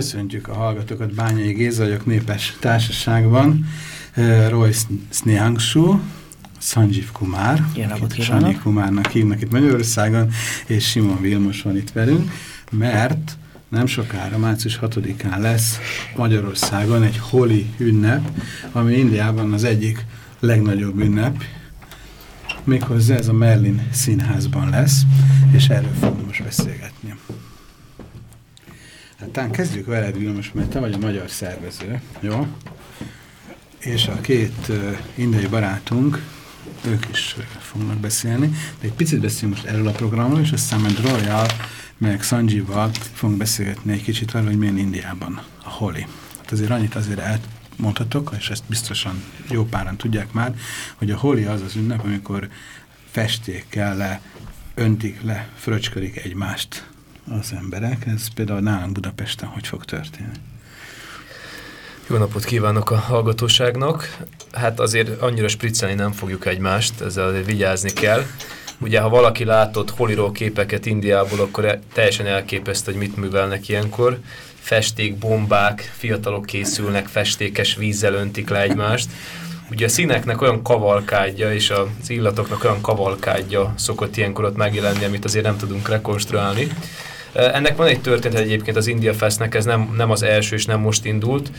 Köszöntjük a hallgatókat, Bányai Géza vagyok népes társaságban. Roy Sniangshu, Sanjeev Kumar, Sanyi Kumárnak hívnak itt Magyarországon, és Simon Vilmos van itt velünk, mert nem sokára, március 6-án lesz Magyarországon egy holi ünnep, ami Indiában az egyik legnagyobb ünnep, méghozzá ez a Merlin színházban lesz, és erről fogunk most beszélgetni. Hát talán kezdjük veled, Vilmos, mert te vagy a magyar szervező, jó? És a két indiai barátunk, ők is fognak beszélni, de egy picit beszélünk most erről a programról, és aztán majd Royal, meg Sanjival fogunk beszélgetni egy kicsit arról, hogy milyen Indiában a holi. Hát azért annyit azért elmondhatok, és ezt biztosan jó páran tudják már, hogy a holi az az ünnep, amikor festékkel le, öntik le, fröcskölik egymást az emberek. Ez például nálunk Budapesten hogy fog történni? Jó napot kívánok a hallgatóságnak. Hát azért annyira spriccelni nem fogjuk egymást, ezzel vigyázni kell. Ugye, ha valaki látott holiról képeket Indiából, akkor e teljesen elképesztő, hogy mit művelnek ilyenkor. Festék, bombák, fiatalok készülnek, festékes vízzel öntik le egymást. Ugye a színeknek olyan kavalkádja, és az illatoknak olyan kavalkádja szokott ilyenkor ott megjelenni, amit azért nem tudunk rekonstruálni. Ennek van egy történet egyébként az India Festnek, ez nem, nem az első és nem most indult.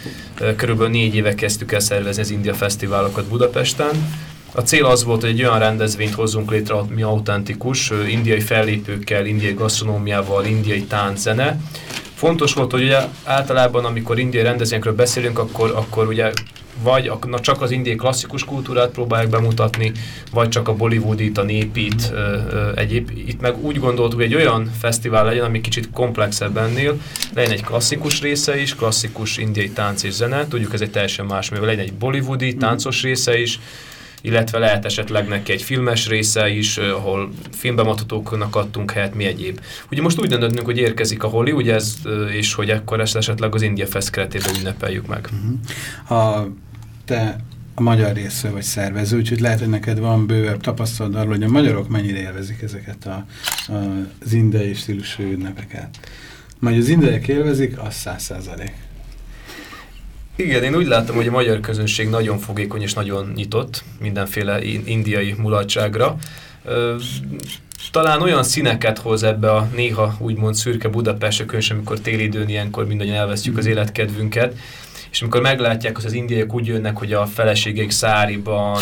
Körülbelül négy éve kezdtük el szervezni az India Fesztiválokat Budapesten. A cél az volt, hogy egy olyan rendezvényt hozzunk létre, ami autentikus, indiai fellépőkkel, indiai gasztronómiával, indiai zene. Fontos volt, hogy ugye általában, amikor indiai rendezvényekről beszélünk, akkor, akkor ugye vagy na, csak az indiai klasszikus kultúrát próbálják bemutatni, vagy csak a Bollywoodit, a népit, ö, ö, egyéb. Itt meg úgy gondoltuk, hogy egy olyan fesztivál legyen, ami kicsit komplexebb ennél, legyen egy klasszikus része is, klasszikus indiai tánc és zene, tudjuk ez egy teljesen más, mivel legyen egy Bollywoodi táncos része is, illetve lehet esetleg neki egy filmes része is, ahol filmbemutatóknak adtunk helyet, mi egyéb. Ugye most úgy döntöttünk, hogy érkezik a Holi, ugye ez, és hogy akkor ezt esetleg az India Fest keretében ünnepeljük meg. Uh mhm. -huh. A, te a magyar részről vagy szervező, úgyhogy lehet, hogy neked van bővebb tapasztalat arról, hogy a magyarok mennyire élvezik ezeket a, a, az indiai stílusú ünnepeket. Majd az indiaiak élvezik, az száz százalék. Igen, én úgy látom, hogy a magyar közönség nagyon fogékony és nagyon nyitott mindenféle indiai mulatságra. Talán olyan színeket hoz ebbe a néha úgymond szürke Budapestre, különösen amikor téli időn ilyenkor mindannyian elvesztjük az életkedvünket, és amikor meglátják, hogy az indiaiak úgy jönnek, hogy a feleségeik száriban,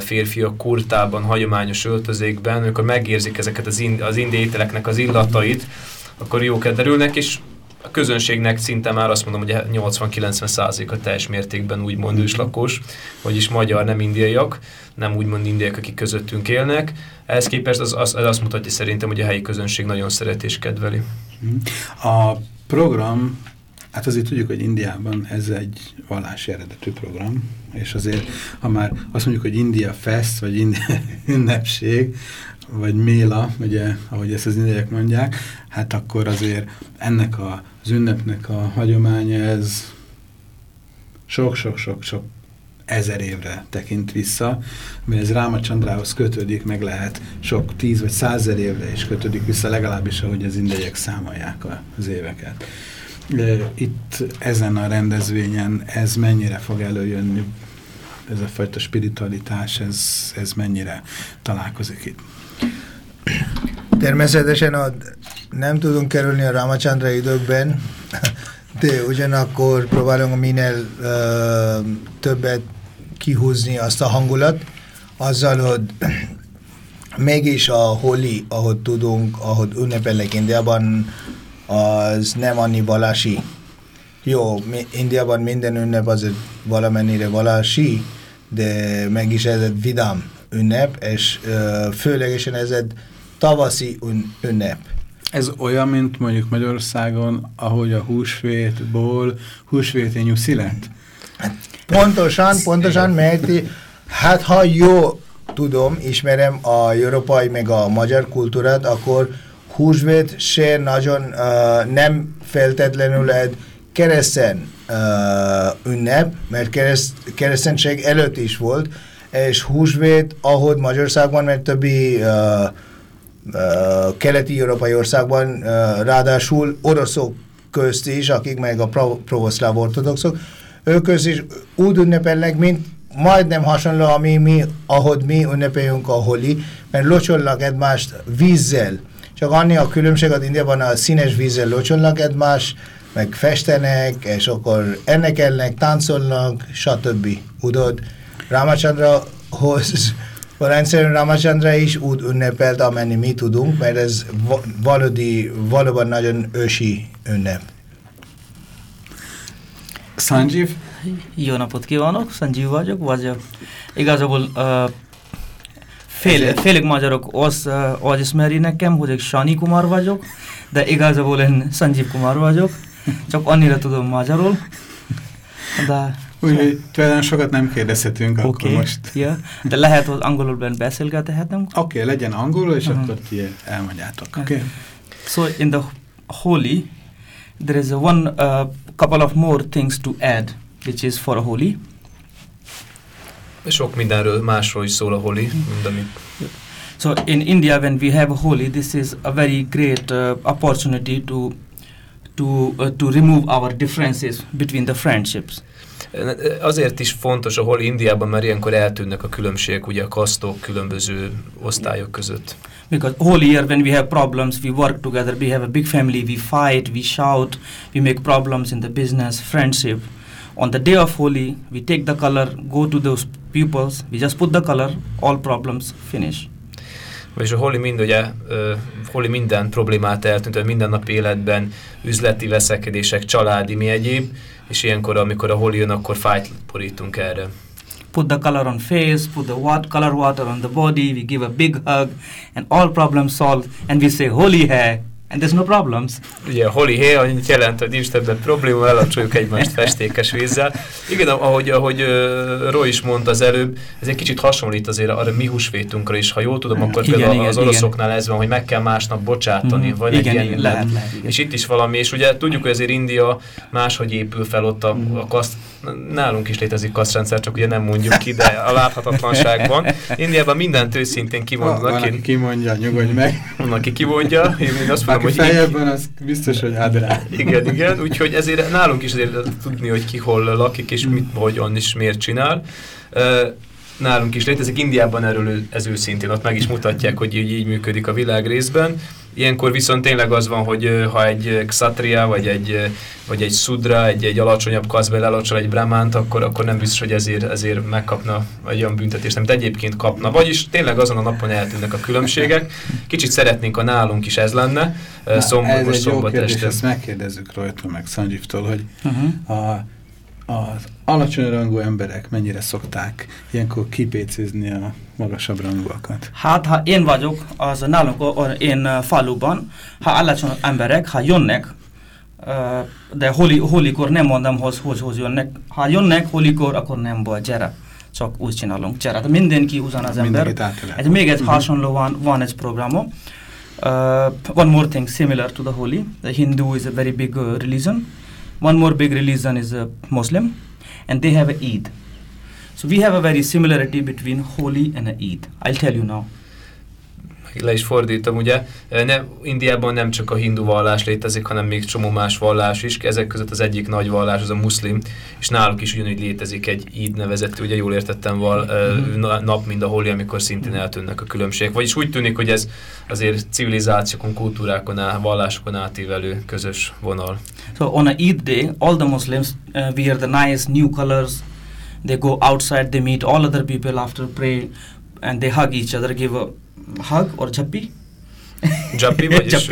férfiak kurtában, hagyományos öltözékben, amikor megérzik ezeket az, ind az indiai ételeknek az illatait, akkor jó derülnek, és a közönségnek szinte már azt mondom, hogy 80-90 százaléka teljes mértékben úgymond őslakos, vagyis magyar, nem indiaiak, nem úgymond indiaiak, akik közöttünk élnek. Ehhez képest az, az, az azt mutatja szerintem, hogy a helyi közönség nagyon szeret és kedveli. A program Hát azért tudjuk, hogy Indiában ez egy vallási eredetű program, és azért, ha már azt mondjuk, hogy India Fest, vagy India ünnepség, vagy Méla, ugye, ahogy ezt az indiaiak mondják, hát akkor azért ennek a, az ünnepnek a hagyománya ez sok-sok-sok-sok ezer évre tekint vissza, mert ez Ráma Csandrához kötődik, meg lehet sok tíz vagy százer évre is kötődik vissza, legalábbis ahogy az indiaiak számolják az éveket. Itt ezen a rendezvényen ez mennyire fog előjönni, ez a fajta spiritualitás, ez, ez mennyire találkozik itt? Természetesen a nem tudunk kerülni a Ramachandra időkben, de ugyanakkor próbálunk minél uh, többet kihúzni azt a hangulat, azzal, hogy mégis a holi, ahogy tudunk, ahogy ünnepelnek Indiában, az nem annyi valási. Jó, mi, Indiában minden ünnep az valamennyire valási, de mégis ez egy vidám ünnep, és uh, főlegesen ez egy tavaszi ün ünnep. Ez olyan, mint mondjuk Magyarországon, ahogy a húsvétból húsvéti nyuszi lett? Pontosan, pontosan, mert hát ha jó tudom, ismerem a európai meg a magyar kultúrát, akkor húsvét se nagyon uh, nem feltétlenül egy kereszten uh, ünnep, mert kereszt, keresztenség előtt is volt, és húsvét, ahogy Magyarországban, mert többi uh, uh, keleti-európai országban, uh, ráadásul oroszok közt is, akik meg a pravoszláv ortodoxok, ők közt is úgy ünnepelnek, mint majdnem hasonló, ami mi, ahogy mi ünnepeljünk a holi, mert locsolnak egymást vízzel. Csak annyi a különbség, hogy Indiában a színes vízzel locsolnak egymást, meg festenek, és akkor ennekelnek, táncolnak, stb. Udod. Ramachandra-hoz rendszerűen Ramachandra is úgy ünnepelt, amennyi mi tudunk, mert ez valódi, valóban nagyon ősi ünnep. Sanjeev? Jó napot kívánok, Sanjeev vagyok, vagy igazából uh, fél, félig magyarok az, az ismeri nekem, hogy Sani Kumar vagyok, de igazából én Sanjeev Kumar vagyok, csak annyira tudom magyarul. De Úgyhogy tulajdonképpen sokat nem kérdezhetünk, okay. akkor most... Yeah. De lehet, hogy angolul beszélgethetünk. Oké, okay, legyen angolul, és uh -huh. akkor ti elmondjátok. Okay. So in the Holi, there is one uh, couple of more things to add, which is for a Holi. Sok mindenről másról is szól a Holi, mint amit... So in India, when we have a Holi, this is a very great uh, opportunity to to uh, to remove our differences between the friendships. Azért is fontos a Holi Indiában, mert ilyenkor eltűnnek a különbségek ugye a kasztok különböző osztályok között. Because whole year when we have problems, we work together, we have a big family, we fight, we shout, we make problems in the business, friendship. On the day of Holi, we take the color, go to those pupils, we just put the color, all problems finish. És a Holi mind ugye, uh, minden problémát eltűnt, minden nap életben, üzleti veszekedések, családi, mi egyéb, és ilyenkor, amikor a Holi jön, akkor fájt borítunk erre. put the color on face, put the what color water on the body, we give a big hug, and all problems solved, and we say holy hair, and there's no problems. Ugye a holy hair annyit jelent, hogy nincs többet probléma, elapcsoljuk egymást festékes vízzel. Igen, ahogy, ahogy Roy is mondta az előbb, ez egy kicsit hasonlít azért arra mi húsvétunkra is. Ha jól tudom, akkor igen, például igen, az oroszoknál igen. ez van, hogy meg kell másnap bocsátani. Mm, vagy igen, egy ilyen, lehet, lehet, igen. És itt is valami, és ugye tudjuk, hogy azért India máshogy épül fel ott a, mm. a kaszt, nálunk is létezik kasztrendszer, csak ugye nem mondjuk ki, de a láthatatlanságban. Indiában mindent őszintén kimondanak. Van, aki kimondja, nyugodj meg. Van, aki kimondja, én, én azt mondom, hogy... feljebben, az biztos, hogy rá. Igen, igen, úgyhogy ezért nálunk is azért tudni, hogy ki hol lakik, és mit, hogyan is miért csinál. nálunk is létezik, Indiában erről ez őszintén, ott meg is mutatják, hogy így, így működik a világ részben. Ilyenkor viszont tényleg az van, hogy ha egy Ksatria, vagy egy, vagy egy Sudra, egy, egy alacsonyabb kaszbel elocsol egy Brahmánt, akkor, akkor nem biztos, hogy ezért, ezért megkapna egy olyan büntetést, amit egyébként kapna. Vagyis tényleg azon a napon eltűnnek a különbségek. Kicsit szeretnénk, a nálunk is ez lenne. Na, szombat, ez egy szombat jó kérdés, este. ezt megkérdezzük rajta meg Sanjivtól, hogy uh -huh. a az alacsony rangú emberek mennyire szokták ilyenkor kipécézni a magasabb rangúakat? Hát, ha én vagyok, az nálunk én faluban, ha alacsony emberek, ha jönnek, de holi, holikor nem mondom, hogy hogy, hogy jönnek. Ha jönnek holikor, akkor nem baj, gyere. Csak úgy csinálunk, gyere. De mindenki ugyanaz ember. Egy, még egy uh mhm. hasonló van, van egy programom. Uh, one more thing similar to the Holi. The Hindu is a very big uh, religion. One more big religion is a Muslim, and they have a Eid. So we have a very similarity between Holi and a Eid. I'll tell you now. Le is fordítom, ugye, ne, Indiában nem csak a hindu vallás létezik, hanem még csomó más vallás is, ezek között az egyik nagy vallás az a muszlim, és náluk is ugyanúgy létezik egy íd nevezetű, ugye jól értettem val, mm -hmm. nap, mint a holi, amikor szintén eltűnnek a különbségek. Vagyis úgy tűnik, hogy ez azért civilizációkon, kultúrákon, át, vallásokon átívelő közös vonal. So on a Eid day, all the Muslims uh, wear the nice new colors, they go outside, they meet all other people after pray, and they hug each other, give a hug or chappi. Jappi, vagyis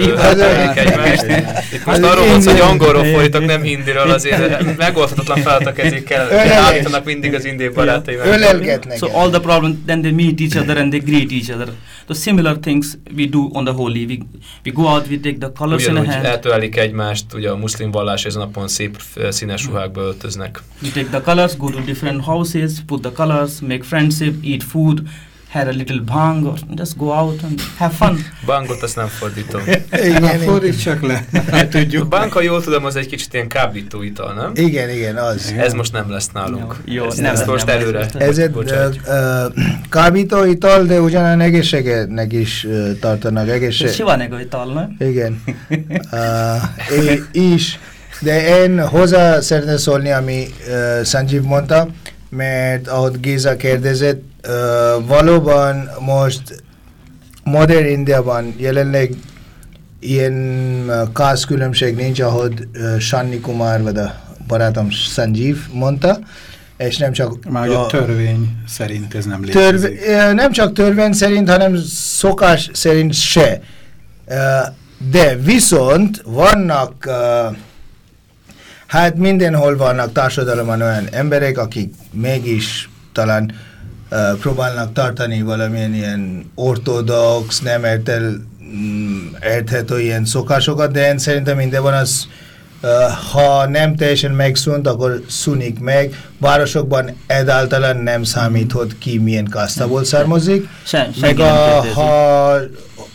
egymást. Itt most arról van hogy angolról fordítok, nem hindiről, azért megoldhatatlan feladatok ezek kell. Állítanak mindig az indi barátaim. Ölelgetnek. So all the problems, then they meet each other and they greet each other. The similar things we do on the holy. We, we go out, we take the colors Ugyanúgy in a hand. eltörelik egymást, ugye a muszlim vallás ezen napon szép színes ruhákba öltöznek. We take the colors, go to different houses, put the colors, make friendship, eat food, had a little bang, or just go out and have fun. Bangot azt nem fordítom. igen, fordít csak le. Hát tudjuk. A bank, ha jól tudom, az egy kicsit ilyen kábító ital, nem? Igen, igen, az. Ez most nem lesz nálunk. Jó, ez, nem, ezt nem, most nem, előre. Ez egy uh, kábító ital, de ugyan egészségednek is uh, tartanak egészség. Sivanego ital, nem? Igen. Uh, is. De én hozzá szeretném szólni, ami uh, Sanjeev mondta, mert ahogy Géza kérdezett, valóban most modern Indiában jelenleg ilyen kász különbség nincs, ahogy Sanni Kumar vagy a barátom Sanjeev mondta, és nem csak... Már a, a törvény szerint ez nem létezik. Törv, nem csak törvény szerint, hanem szokás szerint se. De viszont vannak Hát mindenhol vannak társadalomban olyan emberek, akik mégis talán próbálnak tartani valamilyen ilyen ortodox, nem értel, mm, érthető ilyen szokásokat, de én szerintem mindenben az, uh, ha nem teljesen megszűnt, akkor szűnik meg. Városokban egyáltalán nem számít, hogy ki milyen kasztából származik. Sem, meg a, ha,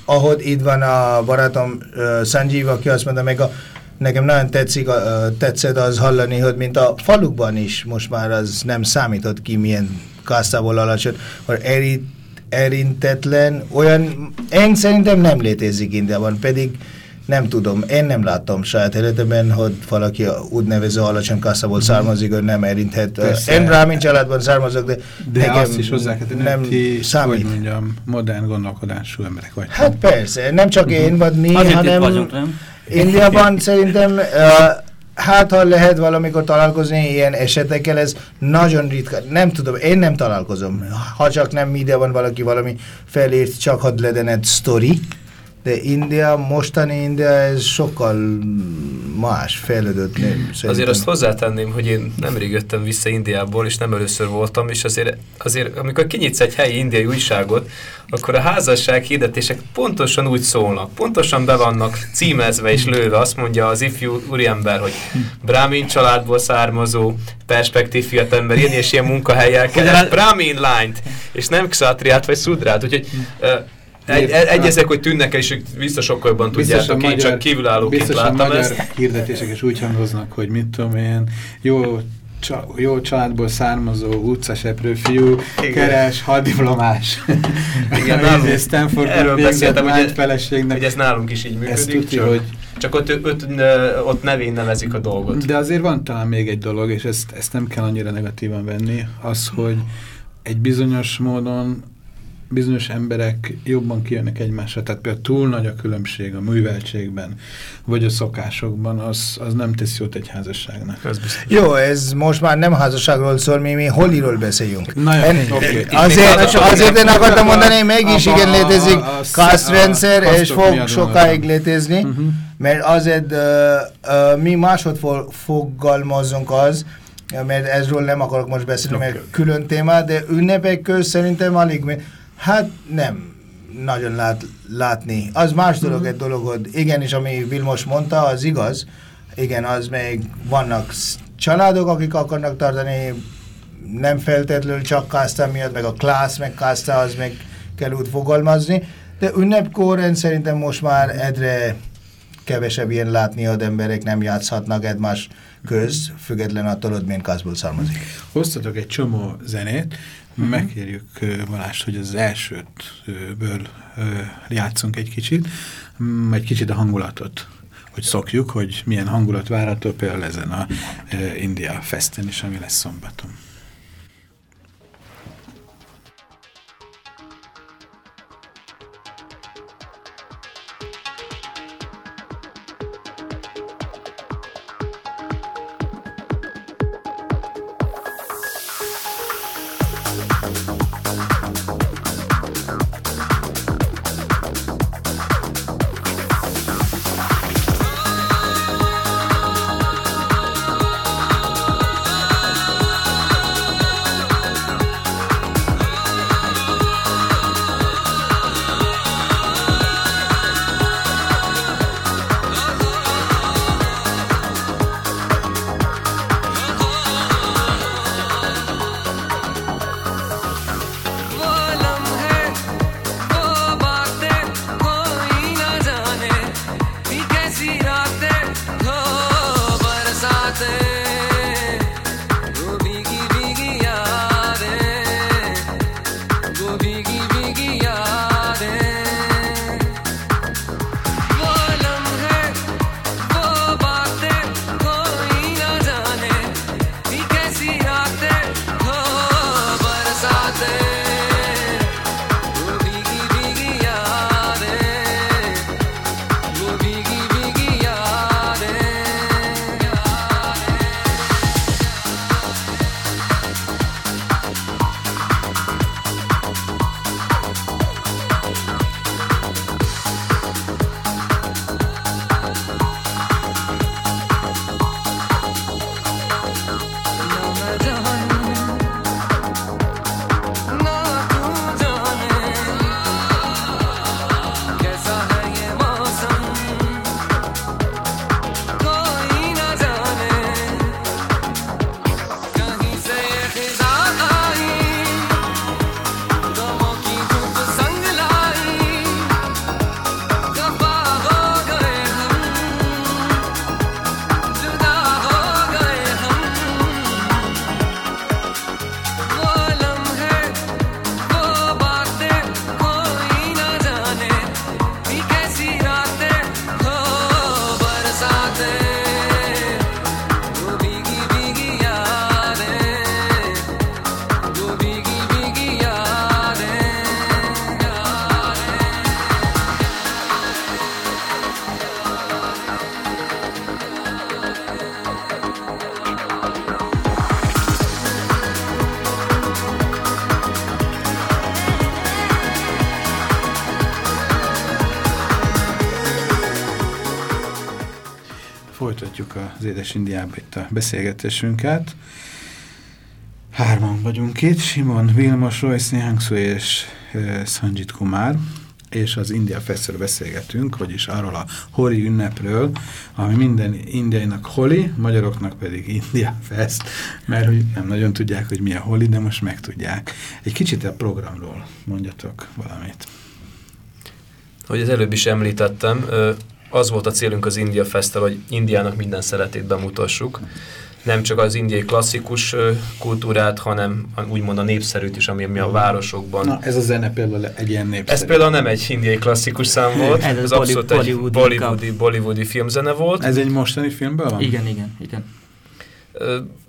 ahogy itt van a barátom uh, Sanjeev, aki azt mondta, meg a nekem nagyon tetszik, uh, tetszett az hallani, hogy mint a falukban is most már az nem számított ki milyen kasztából alacsony, hogy eri, erintetlen, olyan, én szerintem nem létezik Indiában, pedig nem tudom, én nem láttam saját életemben, hogy valaki úgynevező alacsony kasszából származik, hogy nem érinthet. Persze. Én rámin családban származok, de, de azt is hozzá kell tenni, nem ti, számít. hogy mondjam, modern gondolkodású emberek vagy. Hát persze, nem csak én mhm. vagy mi, Azért hanem vagyunk, nem? Indiában szerintem uh, hát ha lehet valamikor találkozni ilyen esetekkel, ez nagyon ritka. Nem tudom, én nem találkozom. Ha csak nem ide van valaki valami felírt, csak hadd legyen egy sztori, de India, mostani India, ez sokkal más, fejlődött. Azért azt hozzátenném, hogy én nemrég jöttem vissza Indiából, és nem először voltam, és azért, azért amikor kinyitsz egy helyi indiai újságot, akkor a házasság hirdetések pontosan úgy szólnak, pontosan be vannak címezve és lőve, azt mondja az ifjú úriember, hogy Brahmin családból származó, perspektív fiatalember, ilyen és ilyen munkahelyel keres Brahmin lányt, és nem Xatriát vagy Szudrát, úgyhogy uh, egy, egyezek, hogy tűnnek és biztos sokkal jobban tudjátok, én csak kívülállóként láttam ezt. Biztos hirdetések is úgy hangoznak, hogy mit tudom én, jó csa, jó családból származó utcaseprő fiú, Igen. keres, haddiplomás. Igen, nálunk, Stanford erről beszéltem, hogy, feleségnek. hogy ez nálunk is így működik, tudja, csak, hogy csak ott, ott, ott nevén nevezik a dolgot. De azért van talán még egy dolog, és ezt, ezt nem kell annyira negatívan venni, az, hogy egy bizonyos módon bizonyos emberek jobban kijönnek egymásra, tehát például túl nagy a különbség a műveltségben, vagy a szokásokban, az, az nem tesz jót egy házasságnak. Ez Jó, ez most már nem házasságról szól, mi, mi holiról beszéljünk. Na jó, en, okay. Azért, azért én akartam mondani, mégis igen létezik kasztrendszer, és fog sokáig létezni, uh mhm. -huh. mert azért uh, uh, mi másod fogalmazunk az, mert ezről nem akarok most beszélni, okay. mert külön téma, de ünnepek köz szerintem alig, Hát nem nagyon lát, látni. Az más dolog, mm -hmm. egy dolog, hogy igenis, ami Vilmos mondta, az igaz. Igen, az még vannak családok, akik akarnak tartani, nem feltétlenül csak kásztán miatt, meg a klász, meg kásztá, az meg kell úgy fogalmazni. De ünnepkor én szerintem most már egyre kevesebb ilyen látni, hogy emberek nem játszhatnak egymás köz, független attól, hogy milyen kászból származik. Hoztatok egy csomó zenét, Uh-huh. Megkérjük Valást, hogy az elsőtből játszunk egy kicsit, mm, egy kicsit a hangulatot hogy szokjuk, hogy milyen hangulat várható például ezen a India Festen is, ami lesz szombaton. Az Édes Indiában itt a beszélgetésünket. Hárman vagyunk itt, Simon, Vilmos, Royce Nyangsu és uh, Sanjit Kumar, és az India Festről beszélgetünk, vagyis arról a Holi ünnepről, ami minden indiainak Holi, magyaroknak pedig India Fest, mert hogy nem nagyon tudják, hogy mi a Holi, de most megtudják. Egy kicsit a programról mondjatok valamit. Hogy az előbb is említettem, az volt a célunk az India Fesztel, hogy Indiának minden szeretét bemutassuk. Nem csak az indiai klasszikus kultúrát, hanem úgymond a népszerűt is, ami a városokban. Na, ez a zene például egy ilyen népszerű. Ez például nem egy indiai klasszikus szám volt, ez, ez abszolút egy bollywoodi, bollywoodi filmzene volt. Ez egy mostani filmből van? Igen, igen, igen.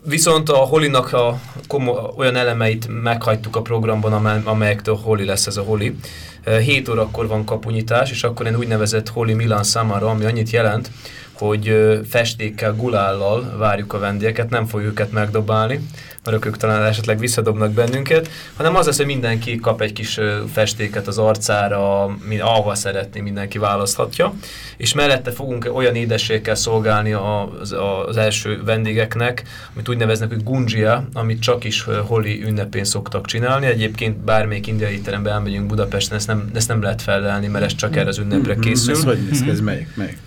Viszont a Holinak a komo, olyan elemeit meghagytuk a programban, amelyektől Holi lesz ez a Holi. 7 órakor van kapunyítás, és akkor egy úgynevezett Holi Milan Samara, ami annyit jelent, hogy festékkel, gulállal várjuk a vendégeket, nem fogjuk őket megdobálni, mert ők talán esetleg visszadobnak bennünket, hanem az lesz, hogy mindenki kap egy kis festéket az arcára, ahova szeretné, mindenki választhatja, és mellette fogunk olyan édességekkel szolgálni az, az első vendégeknek, amit úgy neveznek, hogy gungia, amit csak is holi ünnepén szoktak csinálni. Egyébként bármelyik indiai terembe elmegyünk Budapesten, ezt nem, ezt nem lehet felelni, mert ez csak erre az ünnepre mhm. készül. Ez hogy néz ki, ez melyik? melyik?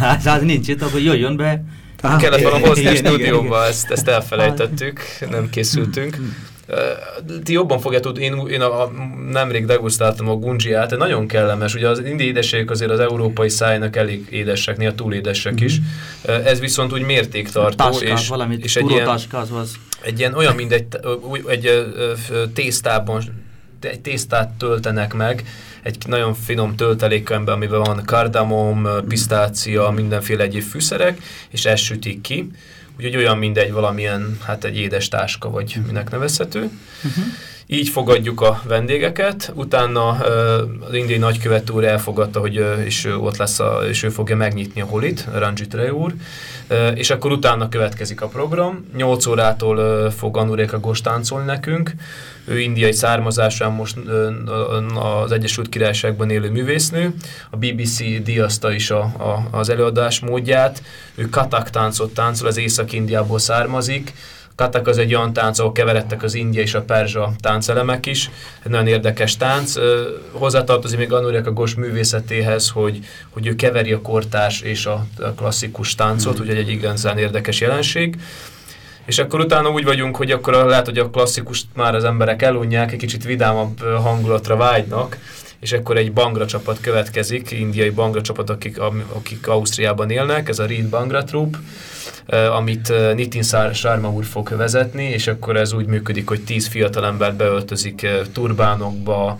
Hát az nincs itt, akkor jöjjön be. Ah, kellett volna hozni a stúdióba, ezt, ezt elfelejtettük, nem készültünk. Ti jobban fogja tudni, én, én a, a, nemrég degustáltam a gungiát, nagyon kellemes, ugye az indi édességek azért az európai szájnak elég édesek, néha túl édesek is. Mm -hmm. Ez viszont úgy mértéktartó. Taska, és, valamit, és egy ilyen, az, az egy ilyen olyan, mint egy, egy, egy tésztában egy tésztát töltenek meg, egy nagyon finom töltelékemben, amiben van kardamom, pisztácia, mindenféle egyéb fűszerek, és ezt sütik ki. Úgyhogy olyan mindegy valamilyen, hát egy édes táska, vagy minek nevezhető. Uh-huh. Így fogadjuk a vendégeket, utána az indiai nagykövet úr elfogadta, hogy és ő ott lesz, a, és ő fogja megnyitni a holit, Ranjit Ray úr, és akkor utána következik a program. 8 órától fog Anuréka Gos táncolni nekünk, ő indiai származásán most az Egyesült Királyságban élő művésznő, a BBC díjazta is a, a, az előadás módját, ő katak táncot táncol, az Észak-Indiából származik, Katak az egy olyan tánc, ahol keveredtek az india és a perzsa táncelemek is. Egy nagyon érdekes tánc. Hozzátartozik még Anurek a Gos művészetéhez, hogy, hogy ő keveri a kortárs és a, klasszikus táncot, mm. úgyhogy egy igazán érdekes jelenség. És akkor utána úgy vagyunk, hogy akkor lehet, hogy a klasszikust már az emberek elunják, egy kicsit vidámabb hangulatra vágynak, és akkor egy Bangra csapat következik, indiai Bangra csapat, akik, akik Ausztriában élnek, ez a Reed Bangra Troop, amit Nitin Sharma úr fog vezetni, és akkor ez úgy működik, hogy tíz fiatalember beöltözik turbánokba,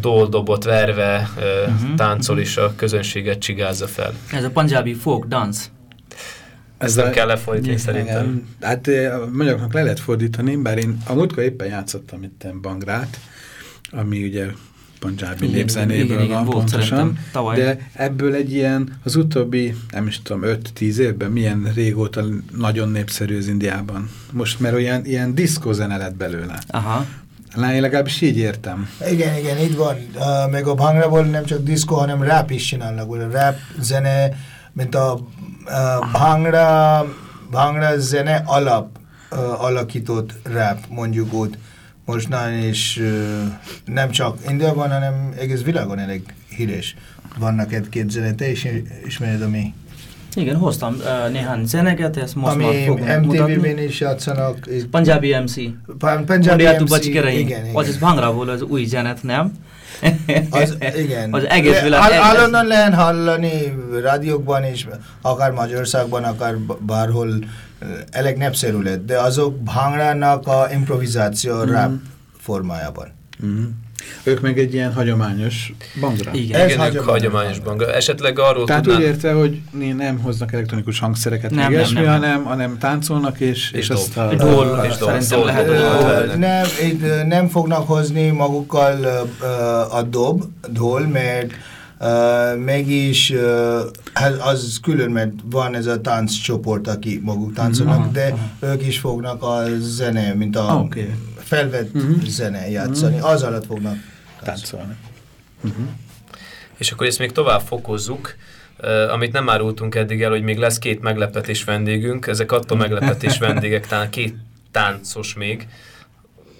doldobot verve, uh-huh. táncol, és a közönséget csigázza fel. Ez a Punjabi folk dance. Ezt nem kell lefordítani szerintem. Igen. Hát a magyaroknak le lehet fordítani, bár én a múltkor éppen játszottam itt Bangrát, ami ugye Punjabi népzenéből van pontosan, de ebből egy ilyen, az utóbbi, nem is tudom, 5-10 évben milyen régóta nagyon népszerű az Indiában. Most mert olyan ilyen diszkózene lett belőle. Aha. Lány, legalábbis így értem. Igen, igen, így van. Uh, meg a Bhangraból nem csak diszkó, hanem rap is csinálnak. A rap zene, mint a uh, Bhangra, Bhangra zene alap alakított rap, mondjuk úgy mostan, és nem csak Indiában, hanem egész világon elég híres. Vannak egy-két zene, te is ismered, ami... Igen, hoztam uh, néhány zeneket, ezt most ami már fogom MTV-ben is játszanak. Punjabi MC. Pan Punjabi MC, igen, igen. Az is Bhangra az új zenet, nem? Az, igen. Az egész világ. Hall, Hallonnan lehet hallani rádiókban is, akár Magyarországban, akár bárhol elég népszerű lett, de azok Bhangrának a improvizáció mm. rap formájában. Mm. Ők meg egy ilyen hagyományos bangra. Igen, Ez igen hagyományos, hagyományos bangra. Esetleg arról Tehát tudnál... úgy érte, hogy nem hoznak elektronikus hangszereket, nem, meg nem, nem, hanem, hanem táncolnak, és, és, és azt a... Dol, és dol, dol, lehet dol, nem, nem fognak hozni magukkal a dob, dol, mert Uh, meg is uh, az külön, mert van ez a tánccsoport, aki maguk táncolnak, -huh. de ők is fognak a zene, mint a ah, okay. felvett -huh. zene játszani, uh -huh. az alatt fognak táncolni. -huh. És akkor ezt még tovább fokozzuk, uh, amit nem árultunk eddig el, hogy még lesz két meglepetés vendégünk, ezek attól meglepetés vendégek, talán két táncos még,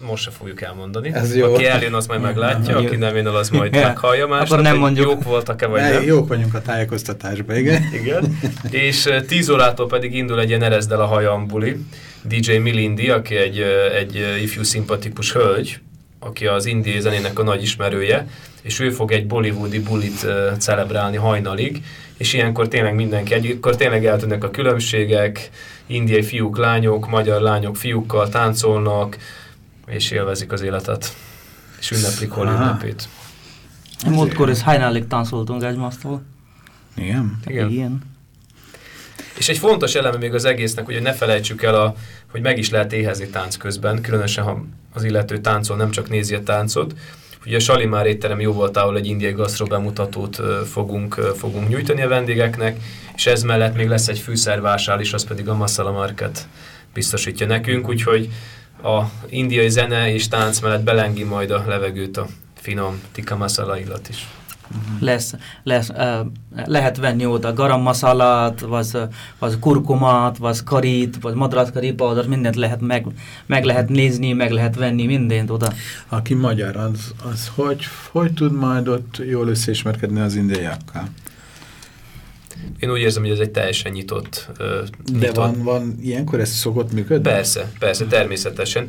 most se fogjuk elmondani. Ez jó. Aki eljön, az majd meglátja, aki nem jön, az majd meghallja más. Akkor nem mondjuk. Jók voltak-e, vagy nem? Jók vagyunk a tájékoztatásban, igen. igen. És 10 órától pedig indul egy ilyen erezdel a hajam buli. DJ Milindi, aki egy, egy ifjú szimpatikus hölgy, aki az indiai zenének a nagy ismerője, és ő fog egy bollywoodi bulit uh, celebrálni hajnalig, és ilyenkor tényleg mindenki, egykor tényleg eltűnnek a különbségek, indiai fiúk, lányok, magyar lányok fiúkkal táncolnak, és élvezik az életet, és ünneplik hol ünnepét. Múltkor ez hajnálig táncoltunk egymástól. Igen? Igen. Igen. És egy fontos eleme még az egésznek, hogy ne felejtsük el, a, hogy meg is lehet éhezni tánc közben, különösen ha az illető táncol, nem csak nézi a táncot. Ugye a Salimár étterem jó voltával egy indiai gasztro bemutatót fogunk, fogunk nyújtani a vendégeknek, és ez mellett még lesz egy fűszervásár is, az pedig a Masala Market biztosítja nekünk, úgyhogy a indiai zene és tánc mellett belengi majd a levegőt a finom tikka masala illat is. Lesz, lesz, uh, lehet venni oda garam masalát, vagy, vagy kurkumát, vagy karit, vagy madrat kari powder, mindent lehet meg, meg lehet nézni, meg lehet venni mindent oda. Aki magyar, az, az hogy, hogy tud majd ott jól összeismerkedni az indiaiakkal? Én úgy érzem, hogy ez egy teljesen nyitott. Uh, De nyitott. Van, van ilyenkor ez szokott működni? Persze, persze, természetesen.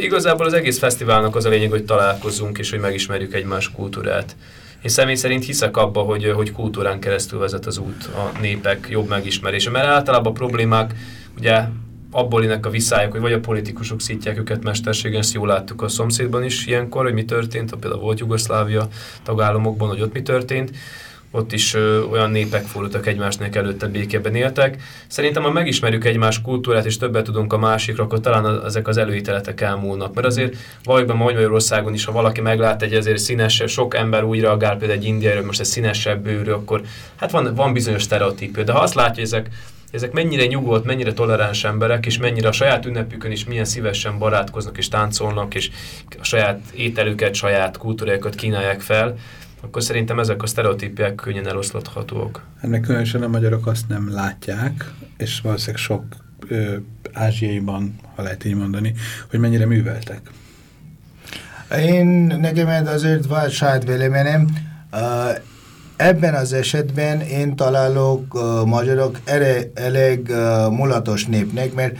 Igazából az egész fesztiválnak az a lényeg, hogy találkozzunk és hogy megismerjük egymás kultúrát. Én személy szerint hiszek abba, hogy, hogy kultúrán keresztül vezet az út a népek jobb megismerése, mert általában a problémák ugye abból innek a viszályok, hogy vagy a politikusok szítják őket mesterségen, ezt jól láttuk a szomszédban is ilyenkor, hogy mi történt, például volt Jugoszlávia tagállamokban, hogy ott mi történt, ott is ö, olyan népek fordultak egymásnak előtte békében éltek. Szerintem, ha megismerjük egymás kultúrát, és többet tudunk a másikra, akkor talán ezek az előítéletek elmúlnak. Mert azért valójában Magyarországon is, ha valaki meglát egy azért színes, sok ember úgy reagál például egy indiairól, most egy színesebb bőrű, akkor hát van, van bizonyos sztereotípia. De ha azt látja, hogy ezek ezek mennyire nyugodt, mennyire toleráns emberek, és mennyire a saját ünnepükön is milyen szívesen barátkoznak és táncolnak, és a saját ételüket, saját kultúrájukat kínálják fel, akkor szerintem ezek a sztereotípiák könnyen eloszlathatóak. Ennek különösen a magyarok azt nem látják, és valószínűleg sok ö, ázsiaiban, ha lehet így mondani, hogy mennyire műveltek. Én nekem azért van saját véleményem. Ebben az esetben én találok uh, magyarok ere, elég uh, mulatos népnek, mert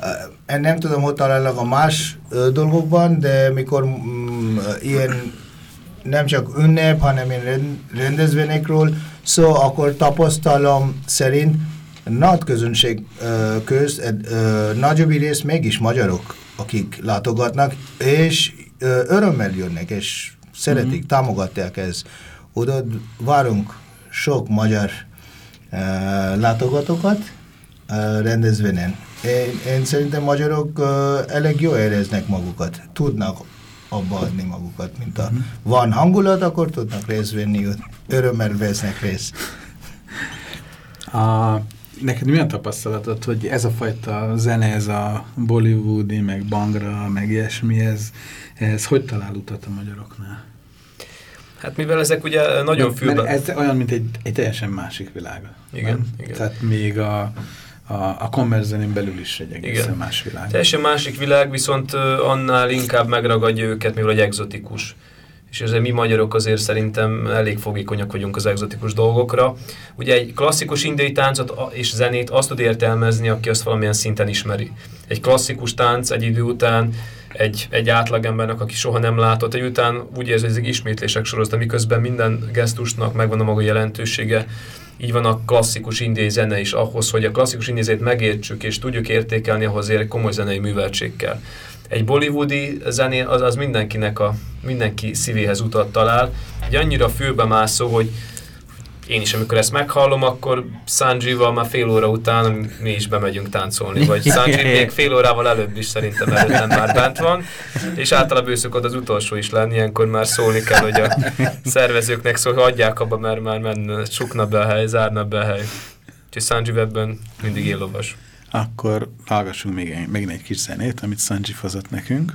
uh, én nem tudom, hogy találok a más uh, dolgokban, de mikor um, ilyen nem csak ünnep, hanem én rendezvényekről, szó, akkor tapasztalom szerint nagy közönség uh, közt uh, nagyobb rész mégis magyarok, akik látogatnak, és uh, örömmel jönnek, és szeretik, mm -hmm. támogatják ezt. Oda várunk sok magyar látogatókat uh, rendezvényen. Én, én szerintem magyarok uh, elég jó éreznek magukat, tudnak abba adni magukat, mint a mhm. van hangulat, akkor tudnak részt venni, örömmel vesznek részt. A, neked milyen tapasztalatod, hogy ez a fajta zene, ez a bollywoodi, meg bangra, meg ilyesmi, ez, ez hogy talál utat a magyaroknál? Hát mivel ezek ugye nagyon fülbe... ez olyan, mint egy, egy teljesen másik világ. Igen, igen. Tehát még a a, a kommerzenén belül is egy egészen Igen. más világ. Teljesen másik világ, viszont annál inkább megragadja őket, mivel egy egzotikus. És ezzel mi magyarok azért szerintem elég fogékonyak vagyunk az egzotikus dolgokra. Ugye egy klasszikus indiai táncot és zenét azt tud értelmezni, aki azt valamilyen szinten ismeri. Egy klasszikus tánc egy idő után egy, egy átlagembernek, aki soha nem látott, egy után úgy érzi, hogy ezek ismétlések sorozata, miközben minden gesztusnak megvan a maga jelentősége így van a klasszikus indiai zene is ahhoz, hogy a klasszikus indiai megértsük és tudjuk értékelni, ahhoz ér komoly zenei műveltség. Egy bollywoodi zené az, az mindenkinek a, mindenki szívéhez utat talál, egy annyira fülbe mászó, hogy én is, amikor ezt meghallom, akkor Sanjival már fél óra után mi is bemegyünk táncolni, vagy Sanji még fél órával előbb is szerintem előttem már bent van, és általában ő szokott az utolsó is lenni, ilyenkor már szólni kell, hogy a szervezőknek szól, hogy adják abba, mert már menne, csukna be a hely, zárna be a hely. Úgyhogy Sanji webben mindig éllovas. Akkor hallgassunk még, még egy kis zenét, amit Sanji hozott nekünk.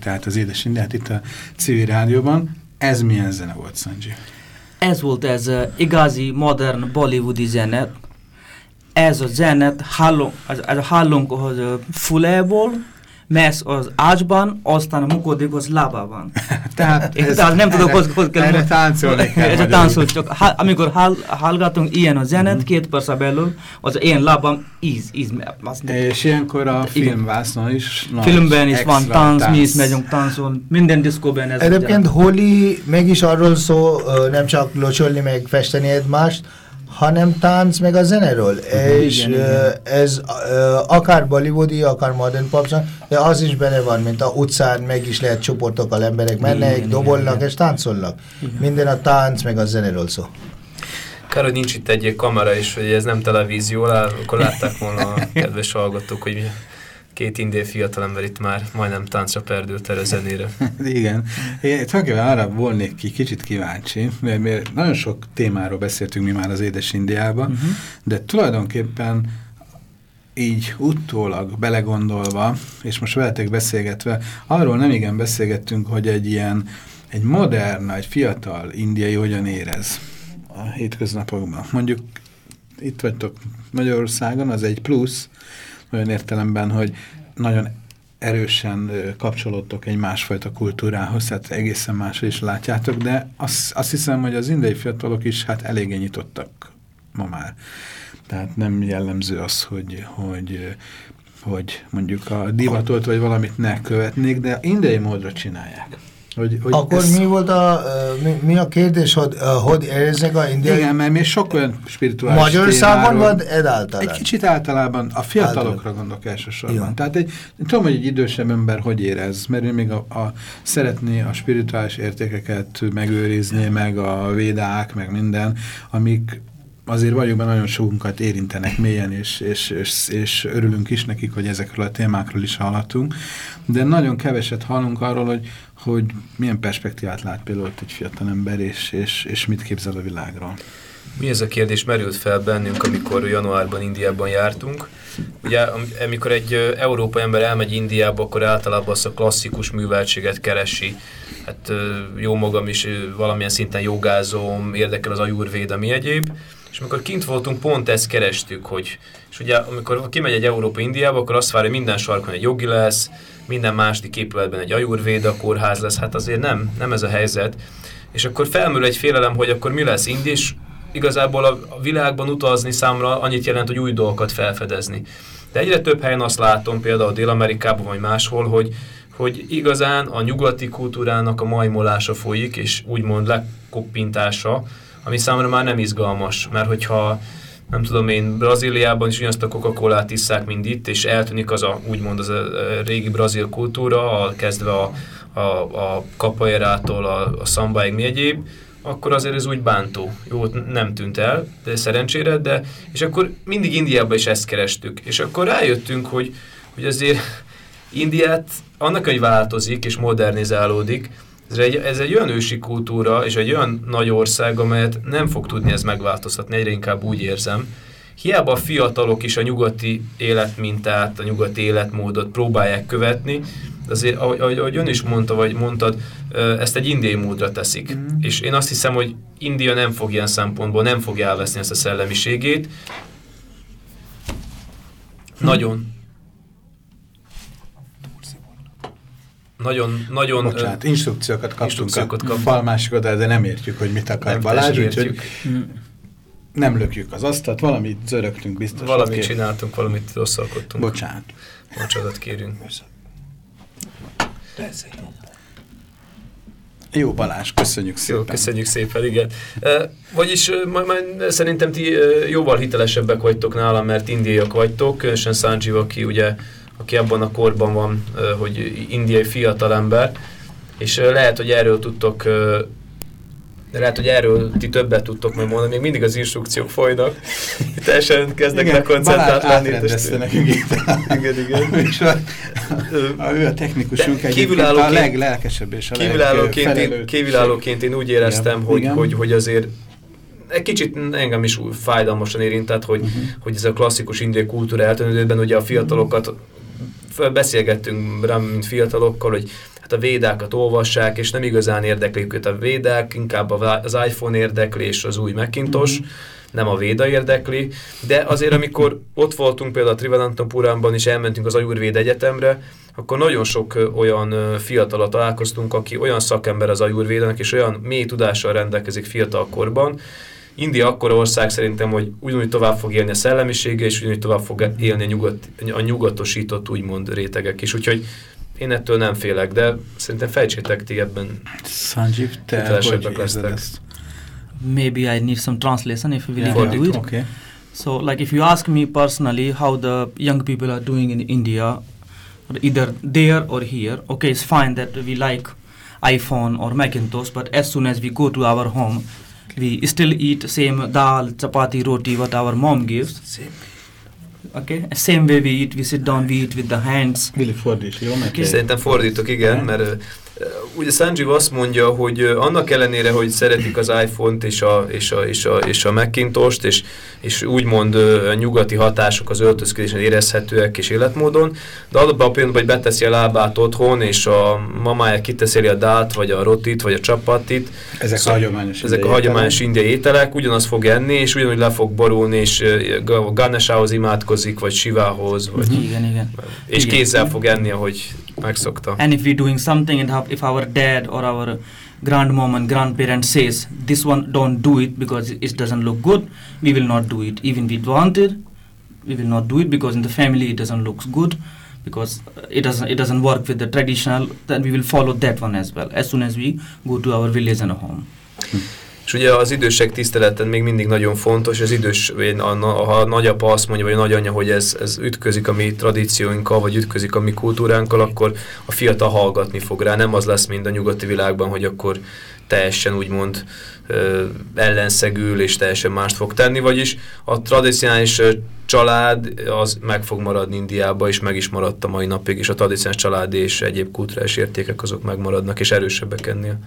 Tehát az Édes Indiát itt a civil rádióban. Ez milyen zene volt, Sanji? Ez volt ez uh, igazi, modern bollywoodi zene. Ez a zenet hallunk, ez, ez hallunk az uh, fuléból, mesz az ácsban, aztán a mukodik az lábában. tehát, ez, tehát nem tudok, hogy, hogy kell. Erre táncolni kell. Ez a táncol, csak ha, amikor hall, hallgatunk ilyen a zenet, mm. két perc belül, az én lábam íz, íz. Az, és ilyenkor a filmvászon is Filmben is van tánc, mi is megyünk táncol, minden diszkóban ez. Egyébként Holi mégis arról szó, nem csak locsolni meg festeni egymást, hanem tánc meg a zeneről. Uh-huh, és igen, igen. ez akár bollywoodi, akár modern pop de az is benne van, mint a utcán meg is lehet csoportokkal emberek mennek, igen, dobolnak igen, és táncolnak. Igen. Minden a tánc meg a zeneről szó. Kár, hogy nincs itt egy kamera is, hogy ez nem televízió, akkor látták volna a kedves hallgatók, hogy két indé fiatalember itt már majdnem táncra perdült erre zenére. Igen. Én tulajdonképpen arra volnék ki kicsit kíváncsi, mert, mert nagyon sok témáról beszéltünk mi már az Édes Indiában, uh mhm. -huh. de tulajdonképpen így utólag belegondolva, és most veletek beszélgetve, arról nem igen beszélgettünk, hogy egy ilyen, egy modern, egy fiatal indiai hogyan érez a hétköznapokban. Mondjuk itt vagytok Magyarországon, az egy plusz, olyan értelemben, hogy nagyon erősen kapcsolódtok egy másfajta kultúrához, tehát egészen másra is látjátok, de azt, azt hiszem, hogy az indiai fiatalok is hát eléggé nyitottak ma már. Tehát nem jellemző az, hogy, hogy, hogy mondjuk a divatot vagy valamit ne követnék, de indiai módra csinálják. Hogy, hogy Akkor ez... mi volt a, mi, mi a kérdés, hogy, hogy érezzek a indiai... Igen, mert még sok olyan spirituális Magyarországon vagy általában? Egy kicsit általában, a fiatalokra általában. gondolok elsősorban. Igen. Tehát egy, tudom, hogy egy idősebb ember hogy érez, mert ő még a, a, szeretné a spirituális értékeket megőrizni, meg a védák, meg minden, amik azért valójában nagyon sokunkat érintenek mélyen, és, és, és, és örülünk is nekik, hogy ezekről a témákról is hallatunk, de nagyon keveset hallunk arról, hogy, hogy milyen perspektívát lát például egy fiatal ember, és, és, és mit képzel a világról. Mi ez a kérdés merült fel bennünk, amikor januárban Indiában jártunk. Ugye, amikor egy európai ember elmegy Indiába, akkor általában azt a klasszikus műveltséget keresi. Hát jó magam is valamilyen szinten jogázom, érdekel az ajurvéda, mi egyéb. És amikor kint voltunk, pont ezt kerestük, hogy és ugye amikor kimegy egy Európa Indiába, akkor azt várja, hogy minden sarkon egy jogi lesz, minden második épületben egy ajurvéda kórház lesz, hát azért nem, nem ez a helyzet. És akkor felmerül egy félelem, hogy akkor mi lesz Indi, és igazából a világban utazni számra annyit jelent, hogy új dolgokat felfedezni. De egyre több helyen azt látom, például Dél-Amerikában vagy máshol, hogy, hogy igazán a nyugati kultúrának a majmolása folyik, és úgymond lekoppintása, ami számomra már nem izgalmas, mert hogyha nem tudom én, Brazíliában is ugyanazt a Coca-Colát isszák, mint itt, és eltűnik az a, úgymond az a régi brazil kultúra, a, kezdve a, a, a kapaerától a, a szambáig mi egyéb, akkor azért ez úgy bántó. Jó, nem tűnt el, de szerencsére, de és akkor mindig Indiában is ezt kerestük. És akkor rájöttünk, hogy, hogy azért Indiát annak, hogy változik és modernizálódik, ez egy, ez egy olyan ősi kultúra, és egy olyan nagy ország, amelyet nem fog tudni ez megváltoztatni, egyre inkább úgy érzem. Hiába a fiatalok is a nyugati életmintát, a nyugati életmódot próbálják követni, azért, ahogy, ahogy ön is mondta, vagy mondtad, ezt egy indiai módra teszik. Mm. És én azt hiszem, hogy India nem fog ilyen szempontból, nem fogja elveszni ezt a szellemiségét. Nagyon, nagyon, nagyon... Bocsánat, instrukciókat kaptunk instrukciókat a fal másik oldal, de nem értjük, hogy mit akar nem Balázs, úgyhogy nem lökjük az asztalt, valamit zörögtünk biztos. Valamit kér... csináltunk, valamit rosszalkodtunk. Bocsánat. Bocsánatot kérünk. Jó Balázs, köszönjük szépen. Jó, köszönjük szépen, igen. E, vagyis majd, majd szerintem ti jóval hitelesebbek vagytok nálam, mert indiaiak vagytok, különösen Sanjiv, aki ugye aki abban a korban van, hogy indiai fiatalember, és lehet, hogy erről tudtok de lehet, hogy erről ti többet tudtok majd mondani, még mindig az instrukciók folynak. Teljesen kezdek igen, lekoncentrált lenni. Igen, nekünk igen, igen. És a, a, ő a technikusunk egyébként a leglelkesebb és a kívülállóként én, kívülállóként én úgy éreztem, igen, hogy, igen. Hogy, hogy azért egy kicsit engem is fájdalmasan érintett, hogy, uh -huh. hogy ez a klasszikus indiai kultúra eltűnődőben ugye a fiatalokat beszélgettünk rám, mint fiatalokkal, hogy hát a védákat olvassák, és nem igazán érdekli őket a védák, inkább az iPhone érdekli, és az új Macintosh, mm -hmm nem a véda érdekli, de azért amikor ott voltunk például a Trivadantampuránban és elmentünk az Ajurvéd Egyetemre, akkor nagyon sok olyan fiatal találkoztunk, aki olyan szakember az ajurvédenek, és olyan mély tudással rendelkezik fiatal korban. India akkor ország szerintem, hogy ugyanúgy tovább fog élni a szellemisége, és ugyanúgy tovább fog élni a, nyugat, a nyugatosított úgymond rétegek is. Úgyhogy én ettől nem félek, de szerintem fejtsétek ti ebben. Sanjeev, te hogy ezt? maybe I need some translation if you really yeah. do it. Okay. So, like if you ask me personally how the young people are doing in India, either there or here, okay, it's fine that we like iPhone or Macintosh, but as soon as we go to our home, we still eat same dal, chapati, roti, what our mom gives. Same. Okay? Same way we eat, we sit down, we eat with the hands. Really fordít, jó? Okay. Szerintem fordítok, igen, mert ugye Sanjeev azt mondja, hogy annak ellenére, hogy szeretik az iPhone-t és a, és a, és a, és a Macintosh-t, és, és úgymond a nyugati hatások az öltözködésen érezhetőek és életmódon, de adott a pillanatban, hogy beteszi a lábát otthon, és a mamája kiteszi a dát, vagy a rotit, vagy a csapatit. Ezek szóval, a hagyományos Ezek a hagyományos indiai ételek, ugyanaz fog enni, és ugyanúgy le fog borulni, és Ganeshához imádkozik, vagy Sivához, vagy, igen, igen. és igen. kézzel fog enni, ahogy megszokta. And if we're doing something if our dad or our grandmom and grandparent says this one don't do it because it doesn't look good, we will not do it. Even if we want it, we will not do it because in the family it doesn't look good because it doesn't it doesn't work with the traditional. Then we will follow that one as well as soon as we go to our village and home. Hmm. És ugye az idősek tiszteleten még mindig nagyon fontos, az idős, ha a nagyapa azt mondja, vagy a nagyanya, hogy ez, ez ütközik a mi tradícióinkkal, vagy ütközik a mi kultúránkkal, akkor a fiatal hallgatni fog rá. Nem az lesz, mint a nyugati világban, hogy akkor teljesen úgymond ö, ellenszegül, és teljesen mást fog tenni, vagyis a tradicionális család az meg fog maradni Indiába, és meg is maradt a mai napig, és a tradicionális család és egyéb kulturális értékek azok megmaradnak, és erősebbek ennél.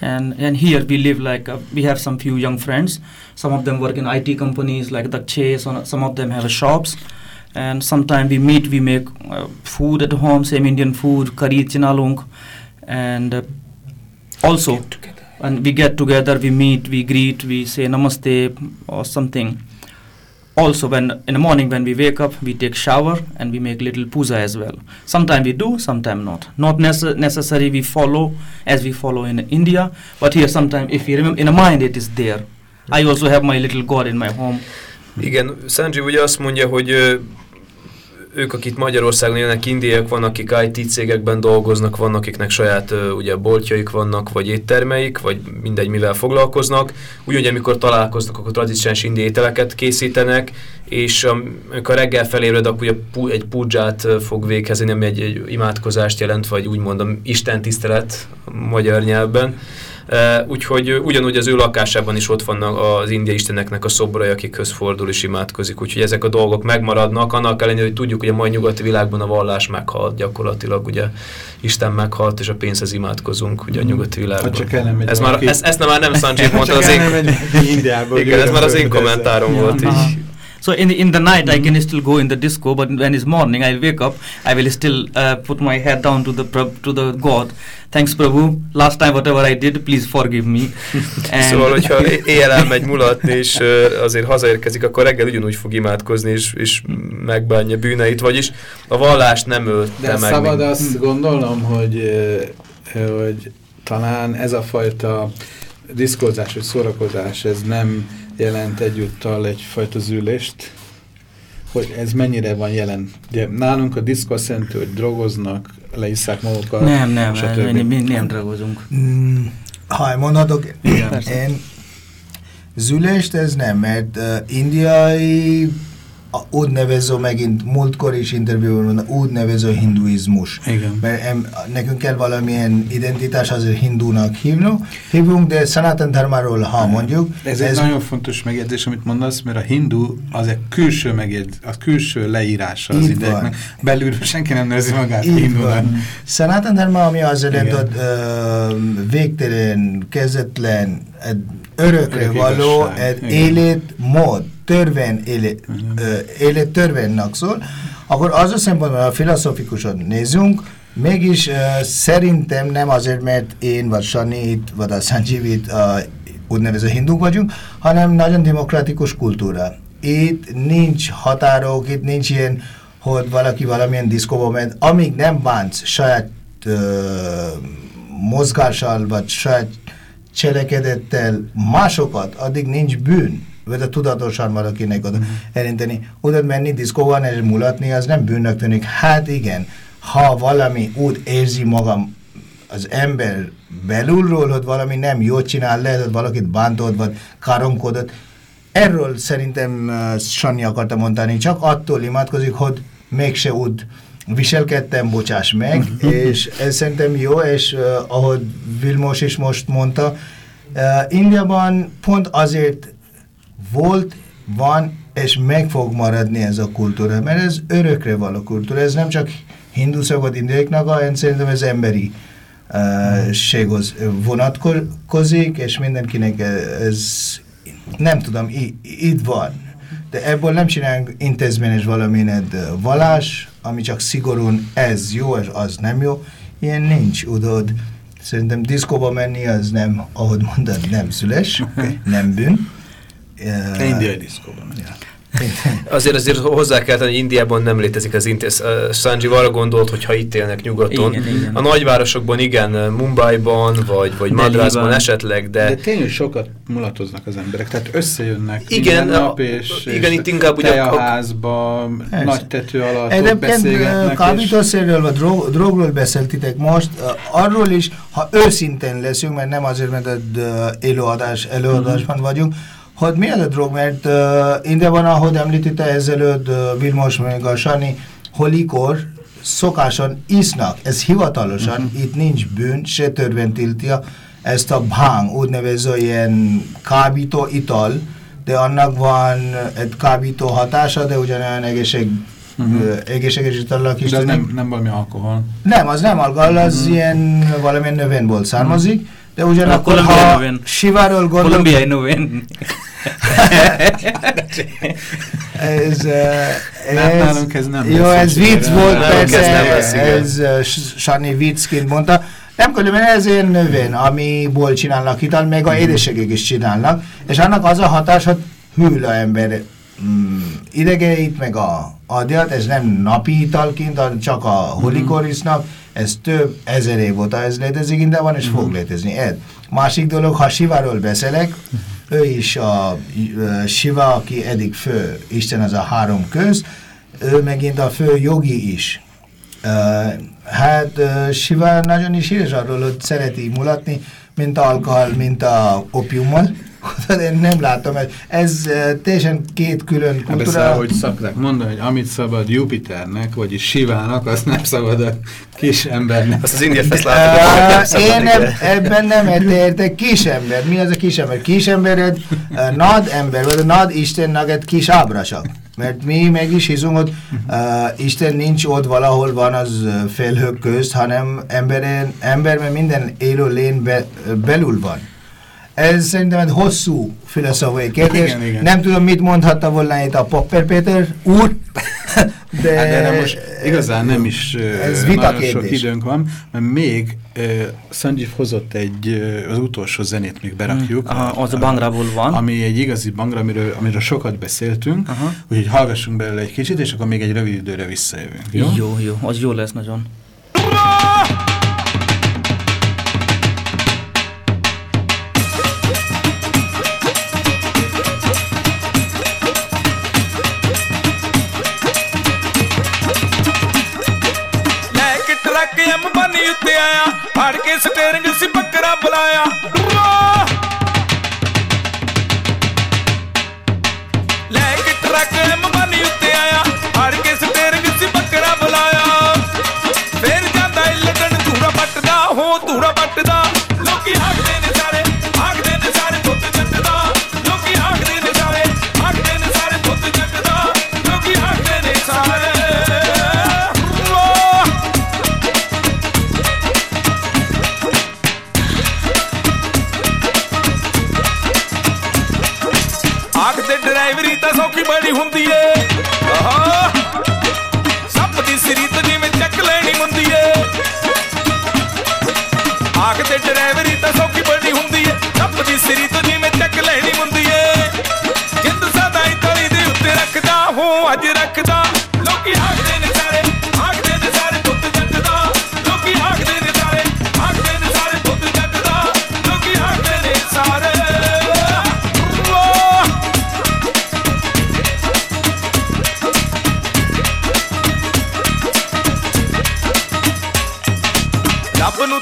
And and here we live like uh, we have some few young friends. Some of them work in IT companies like the Chase some of them have shops. And sometimes we meet we make uh, food at home same Indian food curry chinalung and uh, also and we get together we meet we greet we say namaste or something also when in the morning when we wake up we take shower and we make little puja as well. Sometimes we do sometimes not. Not nece necessary we follow as we follow in india but here sometimes if you remember in a mind it is there. I also have my little god in my home. Igen, Sanji ugye azt mondja, hogy ők, akik Magyarországon élnek, indiaiak, van, akik IT cégekben dolgoznak, van, akiknek saját ugye boltjaik vannak, vagy éttermeik, vagy mindegy, mivel foglalkoznak. Ugyanúgy, amikor találkoznak, akkor tradicionális indiai ételeket készítenek, és amikor reggel felébred, akkor ugye egy pudzsát fog végezni, ami egy, egy imádkozást jelent, vagy úgymond Isten tisztelet magyar nyelvben. Úgyhogy ugyanúgy az ő lakásában is ott vannak az indiai isteneknek a szobrai, akikhöz fordul és imádkozik. Úgyhogy ezek a dolgok megmaradnak, annak ellenére, hogy tudjuk, hogy a mai nyugati világban a vallás meghalt gyakorlatilag, ugye Isten meghalt, és a pénzhez imádkozunk ugye a mhm. nyugati világban. csak el nem ez már, ez, ezt már nem Sanjay mondta, az én, igen, ez már az én kommentárom volt így. So in the, in the night mm -hmm. I can still go in the disco, but when it's morning I wake up, I will still uh, put my head down to the to the God. Thanks Prabhu, last time whatever I did, please forgive me. And szóval, hogyha éjjel elmegy mulatni, és uh, azért hazaérkezik, akkor reggel ugyanúgy fog imádkozni, és, és megbánja bűneit, vagyis a vallást nem ölte De meg. szabad mind. azt gondolom, hogy, hogy talán ez a fajta diszkózás vagy szórakozás, ez nem jelent egyúttal egyfajta zűlést, hogy ez mennyire van jelen. Ugye, nálunk a diszko azt jelenti, hogy drogoznak, leisszák magukat. Nem, nem, mi, mi nem drogozunk. Mm, ha mondhatok, én zülést ez nem, mert uh, indiai úgy nevező megint múltkor is interjúban úgy nevező hinduizmus. Igen. Mert em, nekünk kell valamilyen identitás, azért hindúnak hívnunk, hívunk, de Sanatan Dharmáról, ha mondjuk. Ez, ez egy nagyon fontos megjegyzés, amit mondasz, mert a hindu az egy külső megjegyzés, a külső leírása az idejeknek. Belülről senki nem nevezi magát hindunak. Sanatan Dharma, ami az jelent, hogy végtelen, kezetlen, örökre Örök való egy Igen. életmód, törvény, élet, ö, élettörvénynek szól, akkor az a szempontból, ha filozofikusan nézünk, mégis ö, szerintem nem azért, mert én vagy Sani itt, vagy a Sanjeev itt a úgynevezett hinduk vagyunk, hanem nagyon demokratikus kultúra. Itt nincs határok, itt nincs ilyen, hogy valaki valamilyen diszkóba ment, amíg nem bánsz saját ö, mozgással, vagy saját cselekedettel másokat, addig nincs bűn. Vagy a tudatosan valakinek oda elinteni. Oda menni diszkóban és mulatni, az nem bűnnek tűnik. Hát igen, ha valami úgy érzi magam az ember belülről, hogy valami nem jót csinál, lehet, hogy valakit bántott, vagy káromkodott. Erről szerintem uh, Sanni akarta mondani, csak attól imádkozik, hogy mégse úgy viselkedtem, bocsáss meg, és ez szerintem jó, és uh, ahogy Vilmos is most mondta, uh, Indiában pont azért volt, van, és meg fog maradni ez a kultúra, mert ez örökre való kultúra, ez nem csak hinduszok vagy indiaiaknak, hanem szerintem ez emberi uh, séghoz vonatkozik, és mindenkinek ez nem tudom, itt van. De ebből nem csinálunk intézményes valamilyen valás, ami csak szigorúan ez jó, és az nem jó. Ilyen nincs, udod. Szerintem diszkóba menni az nem, ahogy mondod, nem szüles, nem bűn. Uh, Indiai diszkóban. Ja. Azért azért hozzá kell tenni, hogy Indiában nem létezik az intéz. Sanjeev arra gondolt, hogy ha itt élnek nyugaton, Igen, igen. a nagyvárosokban igen, Mumbaiban, vagy, vagy Madrasban esetleg, de... De tényleg sokat mulatoznak az emberek, tehát összejönnek Igen, minden a- nap, és, igen, és itt inkább ugye a- Persze. nagy tető alatt ott Egyébként beszélgetnek, kábítószerről vagy drog, drogról beszéltitek most, arról is, ha őszintén leszünk, mert nem azért, mert előadás, előadásban Mhm. vagyunk, hogy mi az a drog, mert uh, Indiában, ahogy említette ezelőtt uh, Vilmos meg a Sani, holikor szokáson isznak, ez hivatalosan, Mhm. itt nincs bűn, se törvény tiltja, ezt a bhang, úgynevező ilyen kábító ital, de annak van egy kábító hatása, de ugyanolyan egészség, Mhm. ö, egészséges italnak is. de nem, nem valami alkohol. Nem, az nem alkohol, az Mhm. ilyen valamilyen növényból származik, de ugyanakkor, ha növény. siváról gondolunk, Kolumbiai növén. Ez, eh, Nem, ez, nálunk ez nem Jó, ez vicc volt, ez nem persze, igen. ez eh, S- Sani viccként mondta. Nem különben ez ilyen növény, amiból csinálnak ital, meg a édességek is csinálnak, és annak az a hatás, hogy hűl a ember mm, idegeit, meg a agyat, ez nem napi italként, hanem csak a holikor isznak, ez több ezer év óta ez létezik, de van és fog létezni. Ez. Másik dolog, ha Siváról beszélek, ő is a ö, Siva, aki eddig fő Isten az a három köz, ő megint a fő jogi is. Uh, hát uh, Siva nagyon is híres arról, hogy szereti mulatni, mint alkohol, mint a opiummal. De én nem látom, ez, ez uh, teljesen két külön Hát kultúra. ahogy szokták mondani, hogy amit szabad Jupiternek, vagyis Sivának, azt nem szabad a kis embernek. Azt az India Fest látogatók én nem, ebben nem értek kisember. Mi az a kisember? Kisember egy uh, nad ember, vagy a nad Istennek egy kis ábrasak. Mert mi meg is hiszünk, hogy uh, Isten nincs ott valahol van az felhők közt, hanem emberen, emberben minden élő lén be, belül van. Ez szerintem egy hosszú filozófiai kérdés. Igen, igen. Nem tudom, mit mondhatta volna itt a Popper Péter úr, de, Hát, de nem most igazán nem is ez vita nagyon sok időnk van, mert még uh, Sanjeev hozott egy, ö, az utolsó zenét még berakjuk. Aha, az a Bangrából van. Ami egy igazi bangra, amiről, amiről sokat beszéltünk, Aha. úgyhogy hallgassunk belőle egy kicsit, és akkor még egy rövid időre visszajövünk. Jó? Jó, jó, az jó lesz nagyon.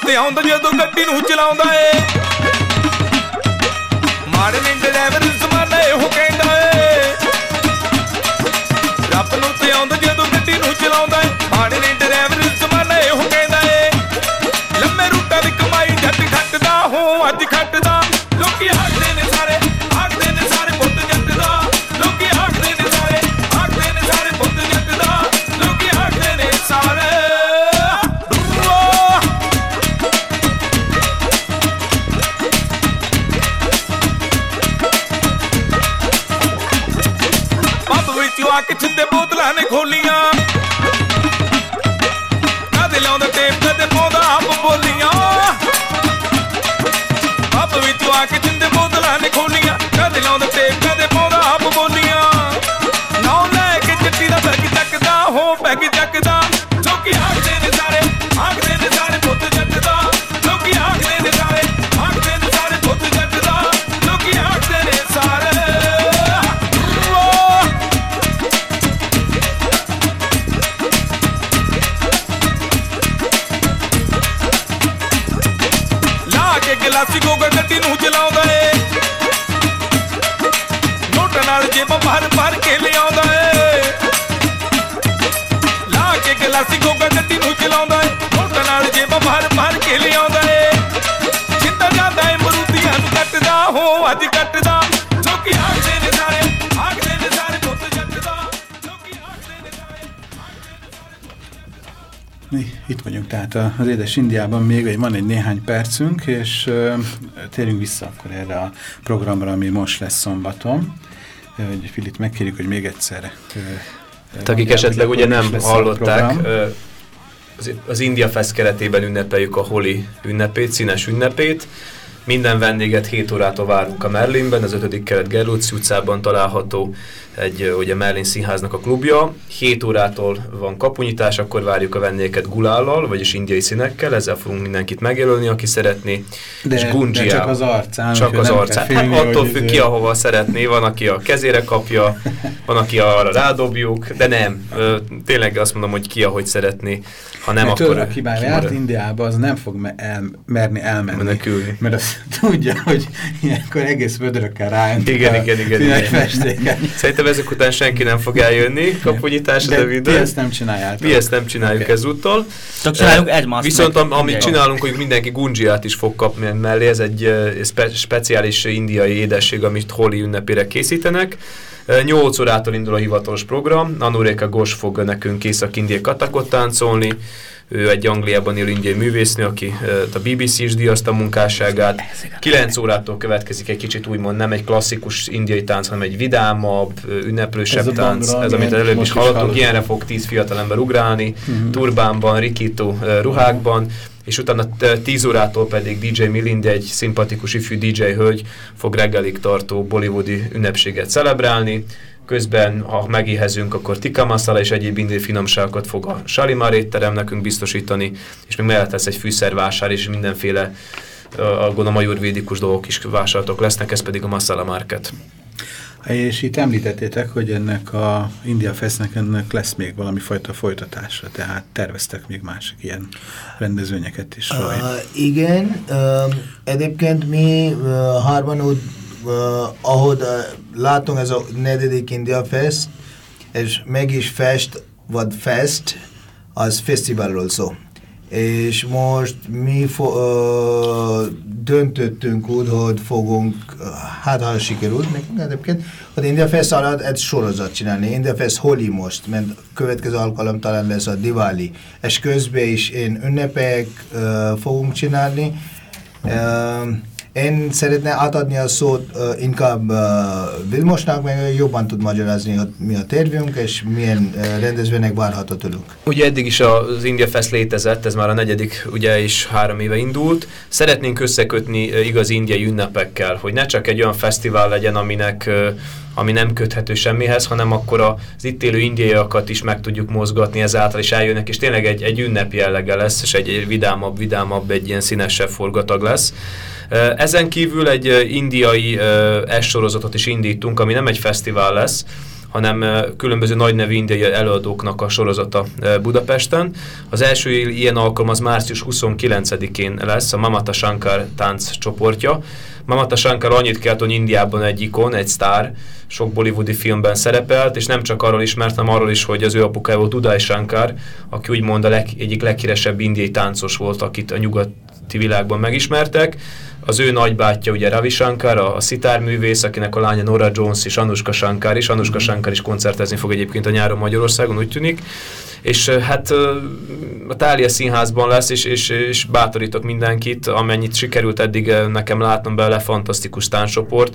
ਤੇ ਆਉਂਦਾ ਜਦੋਂ ਗੱਡੀ ਨੂੰ ਚਲਾਉਂਦਾ ਏ। ਮਾੜੇ ਨੇ ਡਰਾਈਵਰ ਜ਼ਮਾਨਾ ਇਹੋ ਕਹਿੰਦਾ ਏ। ਰੱਬ ਨੂੰ ਤੇ ਆਉਂਦਾ ਜਦੋਂ ਗੱਡੀ ਨੂੰ ਚਲਾਉਂਦਾ ਏ। ਮਾੜੇ ਨੇ ਡਰਾਈਵਰ ਜ਼ਮਾਨਾ ਇਹੋ ਕਹਿੰਦਾ ਏ। ਲੰਮੇ ਰੂਟਾਂ ਦੀ ਕਮਾਈ ਜੱਟ ਖੱਟਦਾ ਹੋ ਅੱਜ ਖੱਟਦਾ ਲੋਕੀ ਆਖਦੇ tehát az Édes Indiában még, van egy néhány percünk, és térjünk vissza akkor erre a programra, ami most lesz szombaton. Hogy Filit megkérjük, hogy még egyszer Hát akik esetleg ugye nem hallották, az, az India Fest keretében ünnepeljük a Holi ünnepét, színes ünnepét. Minden vendéget 7 órától várunk a Merlinben, az 5. kelet Gerlóci utcában található egy ugye Merlin színháznak a klubja. 7 órától van kapunyítás, akkor várjuk a vendégeket gulállal, vagyis indiai színekkel, ezzel fogunk mindenkit megjelölni, aki szeretné. De, és de gundzsiá- csak az arcán. Csak az arcán. félni, Hát attól függ ki, ahova szeretné. Van, aki a kezére kapja, van, aki arra rádobjuk, de nem. Tényleg azt mondom, hogy ki, ahogy szeretné. Ha nem, Mert akkor... kimarad. járt Indiába, az nem fog me el, merni elmenni. Menekülni. Mert azt tudja, hogy ilyenkor egész vödrökkel rájöntik Igen, igen, igen, igen. Szerintem ezek után senki nem fog eljönni kapunyításra, de, De ti de ezt nem csináljátok. mi ezt nem csináljuk Oké. ezúttal. Csak csináljuk Eh, egymást Viszont am, amit Igen. csinálunk, hogy mindenki gunjiát is fog kapni mellé, ez egy spe speciális indiai édesség, amit holi ünnepére készítenek. Eh, 8 órától indul a hivatalos program, Anureka Ghosh fog nekünk észak-indiai katakot táncolni, ő egy Angliában élő indiai művésznő, aki a BBC is díjazta a munkásságát. 9 órától következik egy kicsit úgymond nem egy klasszikus indiai tánc, hanem egy vidámabb, ünneplősebb Ez tánc. bangra, Ez, amit előbb is hallottunk, ilyenre fog 10 fiatalember ugrálni, Mhm. turbánban, rikító ruhákban, és utána t- 10 órától pedig DJ Milindi, egy szimpatikus ifjú DJ hölgy fog reggelig tartó bollywoodi ünnepséget celebrálni. Közben, ha megéhezünk, akkor tikka masala és egyéb indiai finomságokat fog a Shalimar étterem nekünk biztosítani, és még mellett lesz egy fűszervásár, és mindenféle a gondolom ajurvédikus dolgok is vásárlatok lesznek, ez pedig a Masala Market. És itt említettétek, hogy ennek a India Festnek ennek lesz még valami fajta folytatása, tehát terveztek még másik ilyen rendezvényeket is. Uh, igen, uh, egyébként mi uh, hárman úgy, uh, ahogy uh, látunk ez a negyedik India Fest, és meg is fest, vagy fest, az fesztiválról szó. És most mi fo- uh, döntöttünk úgy, hogy fogunk, uh, hát ha sikerült nekünk egyébként, hogy India Fest alatt egy sorozat csinálni. India Fest Holi most, mert következő alkalom talán lesz a Diwali. És közben is én ünnepek uh, fogunk csinálni. Uh, Én szeretne átadni a szót uh, inkább uh, Vilmosnak, meg jobban tud magyarázni, hogy mi a tervünk, és milyen uh, rendezvények várható tőlünk. Ugye eddig is az India Fest létezett, ez már a negyedik, ugye is három éve indult. Szeretnénk összekötni igaz indiai ünnepekkel, hogy ne csak egy olyan fesztivál legyen, aminek ami nem köthető semmihez, hanem akkor az itt élő indiaiakat is meg tudjuk mozgatni ezáltal, és eljönnek, és tényleg egy, egy ünnep jellege lesz, és egy vidámabb, vidámabb, egy ilyen színesebb forgatag lesz. Ezen kívül egy indiai S-sorozatot is indítunk, ami nem egy fesztivál lesz, hanem különböző nagy nevű indiai előadóknak a sorozata Budapesten. Az első ilyen alkalom az március 29-én lesz, a Mamata Shankar tánc csoportja. Mamata Shankar annyit kelt, hogy Indiában egy ikon, egy sztár, sok bollywoodi filmben szerepelt, és nem csak arról ismert, hanem arról is, hogy az ő apukája volt Uday Shankar, aki úgymond a leg, egyik leghíresebb indiai táncos volt, akit a nyugati világban megismertek az ő nagybátyja ugye Ravi Shankar, a, a szitárművész, akinek a lánya Nora Jones és Anushka Shankar is. Anushka Shankar is koncertezni fog egyébként a nyáron Magyarországon, úgy tűnik. És hát a Tália színházban lesz, és, és, és bátorítok mindenkit, amennyit sikerült eddig nekem látnom bele, fantasztikus tánccsoport.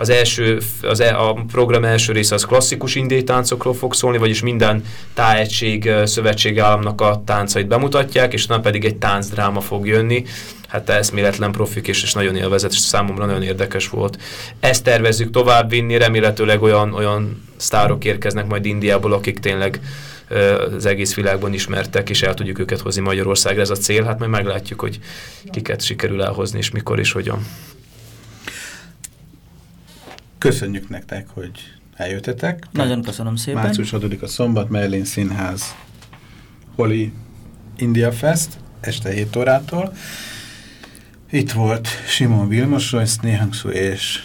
Az első, az e, a program első része az klasszikus indiai táncokról fog szólni, vagyis minden tájegység, szövetség államnak a táncait bemutatják, és na pedig egy táncdráma fog jönni hát eszméletlen profik, és, és nagyon élvezett, és számomra nagyon érdekes volt. Ezt tervezzük tovább vinni, remélhetőleg olyan, olyan sztárok érkeznek majd Indiából, akik tényleg az egész világban ismertek, és el tudjuk őket hozni Magyarországra. Ez a cél, hát majd meglátjuk, hogy kiket sikerül elhozni, és mikor és hogyan. Köszönjük nektek, hogy eljöttetek. Nagyon köszönöm szépen. Március 6 a szombat, Merlin Színház, Holi India Fest, este 7 órától. Itt volt Simon Vilmos, Royce Néhangszó és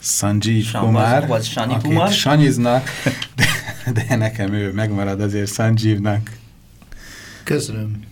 Sanjeev Kumar, vagy Sani Kumar. Sanyiznak, de, de nekem ő megmarad azért Sanjeevnak. Köszönöm.